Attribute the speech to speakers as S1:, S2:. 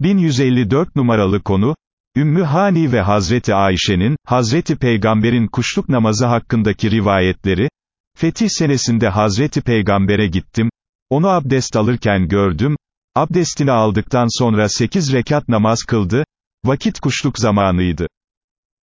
S1: 1154 numaralı konu, Ümmü Hani ve Hazreti Ayşe'nin, Hazreti Peygamber'in kuşluk namazı hakkındaki rivayetleri, Fetih senesinde Hazreti Peygamber'e gittim, onu abdest alırken gördüm, abdestini aldıktan sonra sekiz rekat namaz kıldı, vakit kuşluk zamanıydı.